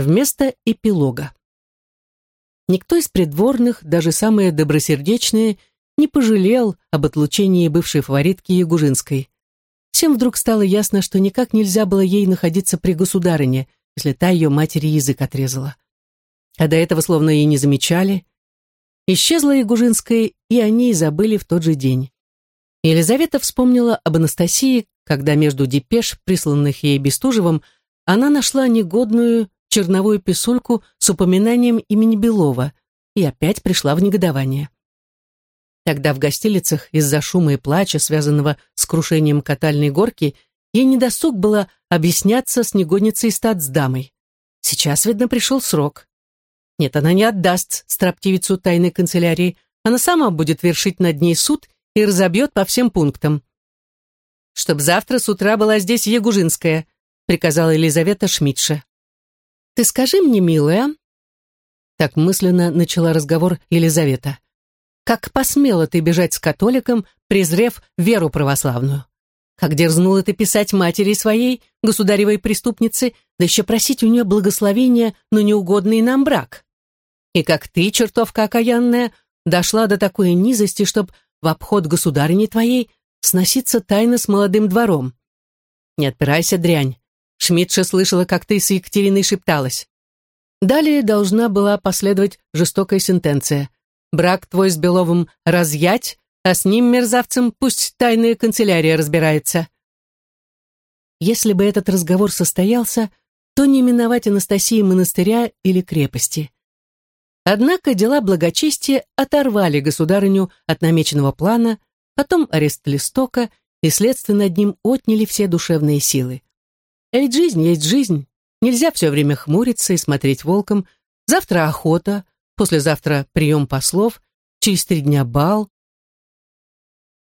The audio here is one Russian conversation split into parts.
вместо эпилога. Никто из придворных, даже самые добросердечные, не пожалел об отлучении бывшей фаворитки Ягужинской. Всем вдруг стало ясно, что никак нельзя было ей находиться при государине, если та ее матери язык отрезала. А до этого словно и не замечали. Исчезла Ягужинская, и они забыли в тот же день. Елизавета вспомнила об Анастасии, когда между депеш, присланных ей Бестужевым, она нашла негодную черновую писульку с упоминанием имени Белова и опять пришла в негодование. Тогда в гостилицах из-за шума и плача, связанного с крушением катальной горки, ей недосуг было объясняться с негодницей статсдамой. Сейчас, видно, пришел срок. Нет, она не отдаст строптивицу тайной канцелярии, она сама будет вершить над ней суд и разобьет по всем пунктам. «Чтоб завтра с утра была здесь Ягужинская», приказала Елизавета Шмидша. «Ты скажи мне, милая...» Так мысленно начала разговор Елизавета. «Как посмела ты бежать с католиком, презрев веру православную? Как дерзнула ты писать матери своей, государевой преступнице, да еще просить у нее благословения на неугодный нам брак? И как ты, чертовка окаянная, дошла до такой низости, чтоб в обход государыни твоей сноситься тайно с молодым двором. Не отпирайся, дрянь. Шмидша слышала, как ты с Екатериной шепталась. Далее должна была последовать жестокая сентенция. Брак твой с Беловым разъять, а с ним, мерзавцем, пусть тайная канцелярия разбирается. Если бы этот разговор состоялся, то не миновать Анастасии монастыря или крепости. Однако дела благочестия оторвали государыню от намеченного плана, потом арест Листока и следствие над ним отняли все душевные силы. А ведь жизнь есть жизнь. Нельзя все время хмуриться и смотреть волком. Завтра охота, послезавтра прием послов, через три дня бал.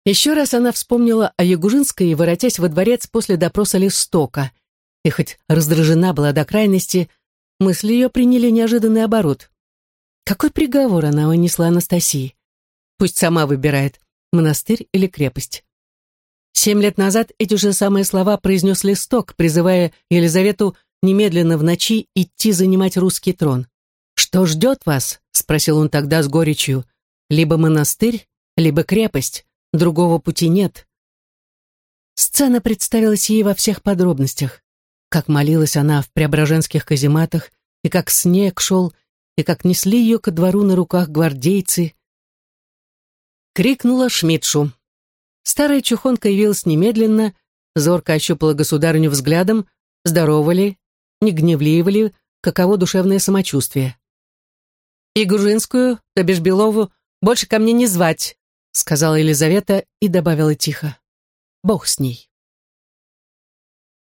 Еще раз она вспомнила о Ягужинской, воротясь во дворец после допроса Листока. И хоть раздражена была до крайности, мысли ее приняли неожиданный оборот. Какой приговор она вынесла Анастасии? Пусть сама выбирает, монастырь или крепость. Семь лет назад эти же самые слова произнес Листок, призывая Елизавету немедленно в ночи идти занимать русский трон. «Что ждет вас?» — спросил он тогда с горечью. «Либо монастырь, либо крепость. Другого пути нет». Сцена представилась ей во всех подробностях. Как молилась она в преображенских казематах, и как снег шел, и как несли ее ко двору на руках гвардейцы. Крикнула Шмидшу. Старая чухонка явилась немедленно, зорко ощупала государыню взглядом, здорова ли, не гневлива ли, каково душевное самочувствие. «И Гужинскую, то бишь Белову, больше ко мне не звать», сказала Елизавета и добавила тихо. «Бог с ней».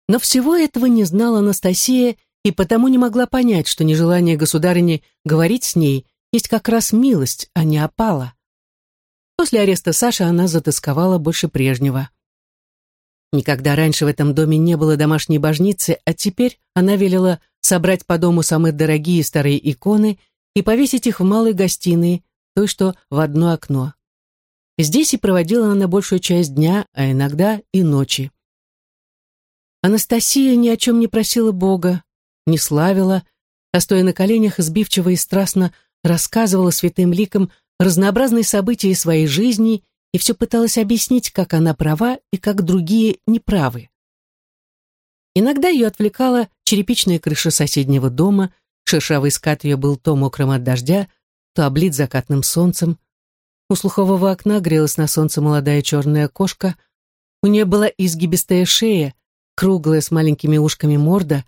Но всего этого не знала Анастасия и потому не могла понять, что нежелание государыни говорить с ней есть как раз милость, а не опала. После ареста Саши она затасковала больше прежнего. Никогда раньше в этом доме не было домашней божницы, а теперь она велела собрать по дому самые дорогие старые иконы и повесить их в малой гостиной, той, что в одно окно. Здесь и проводила она большую часть дня, а иногда и ночи. Анастасия ни о чем не просила Бога, не славила, а стоя на коленях, сбивчиво и страстно рассказывала святым ликам разнообразные события своей жизни и все пыталась объяснить, как она права и как другие неправы. Иногда ее отвлекала черепичная крыша соседнего дома, шершавый скат ее был то мокрым от дождя, то облит закатным солнцем. У слухового окна грелась на солнце молодая черная кошка, у нее была изгибистая шея, круглая с маленькими ушками морда,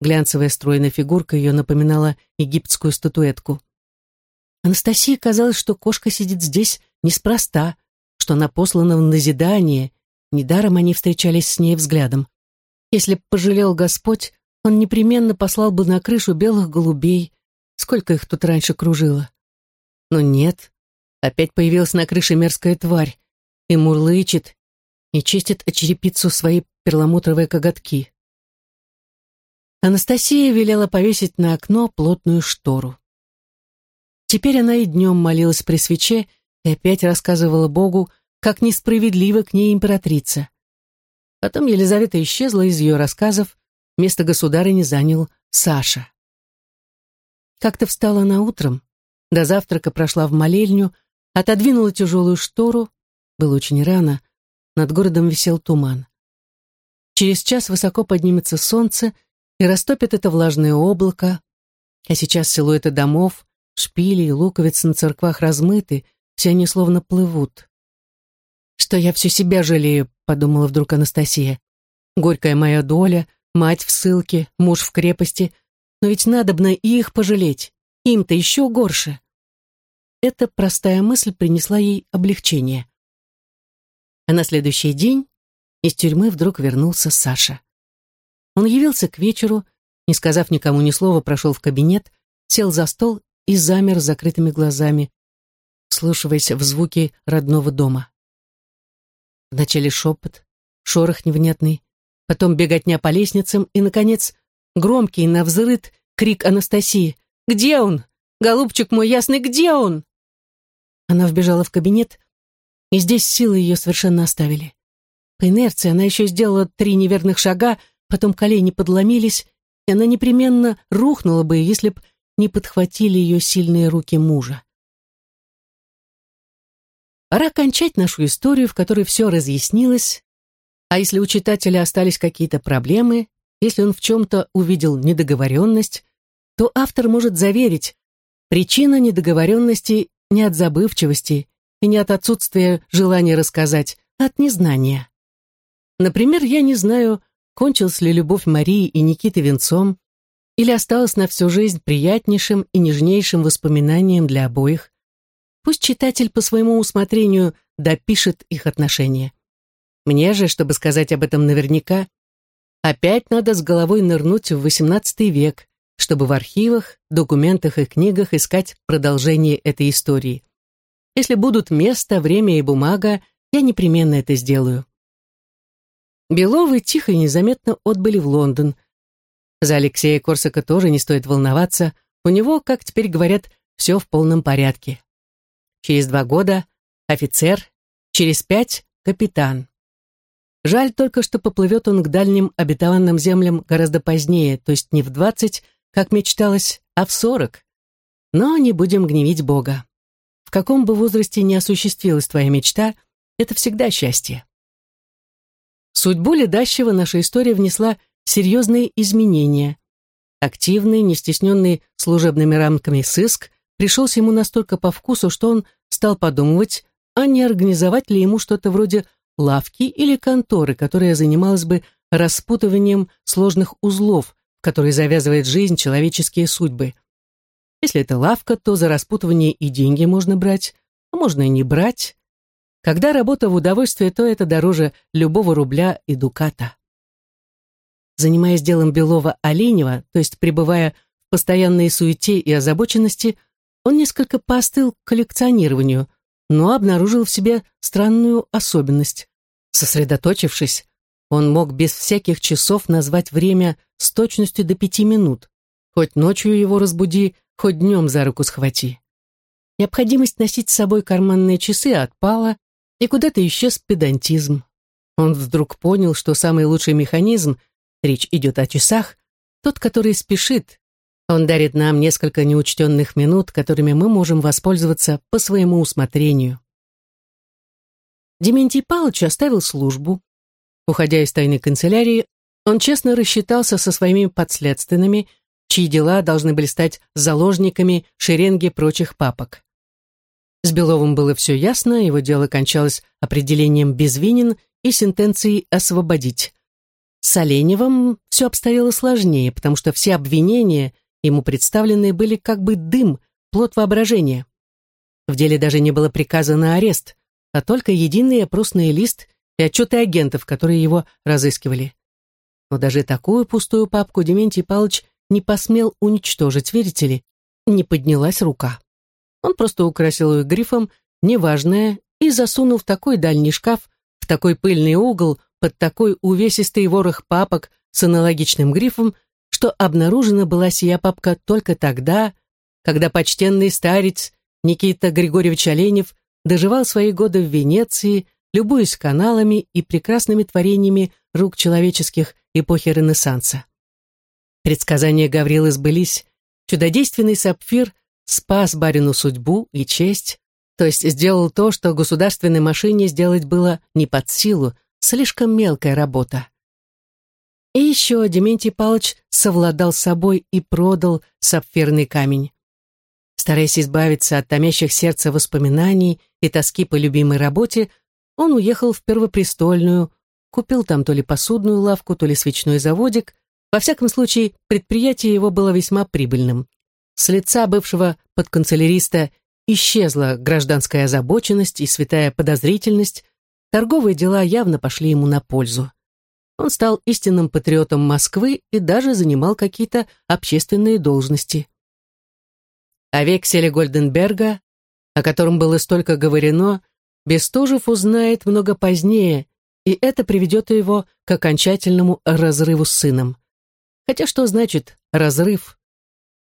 Глянцевая стройная фигурка ее напоминала египетскую статуэтку. Анастасии казалось, что кошка сидит здесь неспроста, что она послана в назидание. Недаром они встречались с ней взглядом. Если б пожалел Господь, он непременно послал бы на крышу белых голубей. Сколько их тут раньше кружило. Но нет, опять появилась на крыше мерзкая тварь и мурлычет, и чистит о черепицу свои перламутровые коготки. Анастасия велела повесить на окно плотную штору. Теперь она и днем молилась при свече и опять рассказывала Богу, как несправедлива к ней императрица. Потом Елизавета исчезла из ее рассказов, место государыни занял Саша. Как-то встала на утром, до завтрака прошла в молельню, отодвинула тяжелую штору, было очень рано, над городом висел туман. Через час высоко поднимется солнце и растопит это влажное облако, а сейчас силуэты домов, шпили и луковицы на церквах размыты, все они словно плывут. «Что я все себя жалею», — подумала вдруг Анастасия. «Горькая моя доля, мать в ссылке, муж в крепости, но ведь надобно и их пожалеть, им-то еще горше». Эта простая мысль принесла ей облегчение. А на следующий день из тюрьмы вдруг вернулся Саша. Он явился к вечеру, не сказав никому ни слова, прошел в кабинет, сел за стол и замер с закрытыми глазами, слушаясь в звуки родного дома. Вначале шепот, шорох невнятный, потом беготня по лестницам и, наконец, громкий на взрыд крик Анастасии. «Где он? Голубчик мой ясный, где он?» Она вбежала в кабинет, и здесь силы ее совершенно оставили. По инерции она еще сделала три неверных шага, потом колени подломились, и она непременно рухнула бы, если б не подхватили ее сильные руки мужа. Пора кончать нашу историю, в которой все разъяснилось, а если у читателя остались какие-то проблемы, если он в чем-то увидел недоговоренность, то автор может заверить, причина недоговоренности не от забывчивости и не от отсутствия желания рассказать, а от незнания. Например, я не знаю, кончилась ли любовь Марии и Никиты венцом, или осталась на всю жизнь приятнейшим и нежнейшим воспоминанием для обоих. Пусть читатель по своему усмотрению допишет их отношения. Мне же, чтобы сказать об этом наверняка, опять надо с головой нырнуть в XVIII век, чтобы в архивах, документах и книгах искать продолжение этой истории. Если будут место, время и бумага, я непременно это сделаю. Беловы тихо и незаметно отбыли в Лондон. За Алексея Корсака тоже не стоит волноваться, у него, как теперь говорят, все в полном порядке. Через два года офицер, через пять капитан. Жаль только, что поплывет он к дальним обетованным землям гораздо позднее, то есть не в двадцать, как мечталось, а в сорок. Но не будем гневить Бога. В каком бы возрасте не осуществилась твоя мечта, это всегда счастье. Судьбу ледащего наша история внесла серьезные изменения. Активный, не стесненный служебными рамками сыск пришелся ему настолько по вкусу, что он стал подумывать, а не организовать ли ему что-то вроде лавки или конторы, которая занималась бы распутыванием сложных узлов, которые завязывает жизнь человеческие судьбы. Если это лавка, то за распутывание и деньги можно брать, а можно и не брать. Когда работа в удовольствие, то это дороже любого рубля и дуката. Занимаясь делом Белова-Оленева, то есть пребывая в постоянной суете и озабоченности, он несколько поостыл к коллекционированию, но обнаружил в себе странную особенность. Сосредоточившись, он мог без всяких часов назвать время с точностью до пяти минут. Хоть ночью его разбуди, хоть днем за руку схвати. Необходимость носить с собой карманные часы отпала, и куда-то исчез педантизм. Он вдруг понял, что самый лучший механизм, речь идет о часах, тот, который спешит. Он дарит нам несколько неучтенных минут, которыми мы можем воспользоваться по своему усмотрению. Дементий Павлович оставил службу. Уходя из тайной канцелярии, он честно рассчитался со своими подследственными, чьи дела должны были стать заложниками шеренги прочих папок. С Беловым было все ясно, его дело кончалось определением «безвинен» и сентенцией «освободить». С Оленевым все обстояло сложнее, потому что все обвинения, ему представленные, были как бы дым, плод воображения. В деле даже не было приказа на арест, а только единый опросный лист и отчеты агентов, которые его разыскивали. Но даже такую пустую папку Дементий Павлович не посмел уничтожить, верите ли, не поднялась рука. Он просто украсил ее грифом «неважное» и засунул в такой дальний шкаф, в такой пыльный угол, под такой увесистый ворох папок с аналогичным грифом, что обнаружена была сия папка только тогда, когда почтенный старец Никита Григорьевич Оленев доживал свои годы в Венеции, любуясь каналами и прекрасными творениями рук человеческих эпохи Ренессанса. Предсказания Гаврилы сбылись. чудодейственный сапфир спас барину судьбу и честь, то есть сделал то, что государственной машине сделать было не под силу, слишком мелкая работа. И еще Дементий Павлович совладал с собой и продал сапфирный камень. Стараясь избавиться от томящих сердца воспоминаний и тоски по любимой работе, он уехал в Первопрестольную, купил там то ли посудную лавку, то ли свечной заводик. Во всяком случае, предприятие его было весьма прибыльным. С лица бывшего подканцеляриста исчезла гражданская озабоченность и святая подозрительность, торговые дела явно пошли ему на пользу. Он стал истинным патриотом Москвы и даже занимал какие-то общественные должности. О векселе Гольденберга, о котором было столько говорено, Бестужев узнает много позднее, и это приведет его к окончательному разрыву с сыном. Хотя что значит «разрыв»?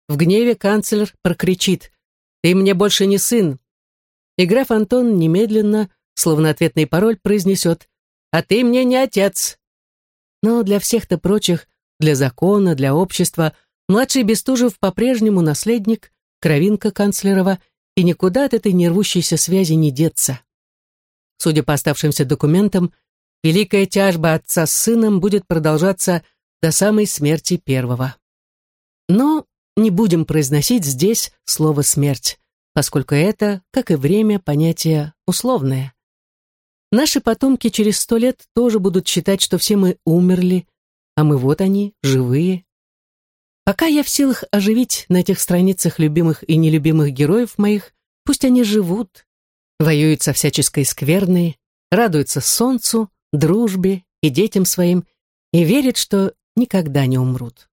В гневе канцлер прокричит «Ты мне больше не сын!» И граф Антон немедленно, словно ответный пароль, произнесет «А ты мне не отец!» Но для всех-то прочих, для закона, для общества, младший Бестужев по-прежнему наследник, кровинка канцлерова, и никуда от этой нервущейся связи не деться. Судя по оставшимся документам, великая тяжба отца с сыном будет продолжаться до самой смерти первого. Но не будем произносить здесь слово «смерть», поскольку это, как и время, понятие условное. Наши потомки через сто лет тоже будут считать, что все мы умерли, а мы вот они, живые. Пока я в силах оживить на этих страницах любимых и нелюбимых героев моих, пусть они живут, воюют со всяческой скверной, радуются солнцу, дружбе и детям своим и верят, что никогда не умрут.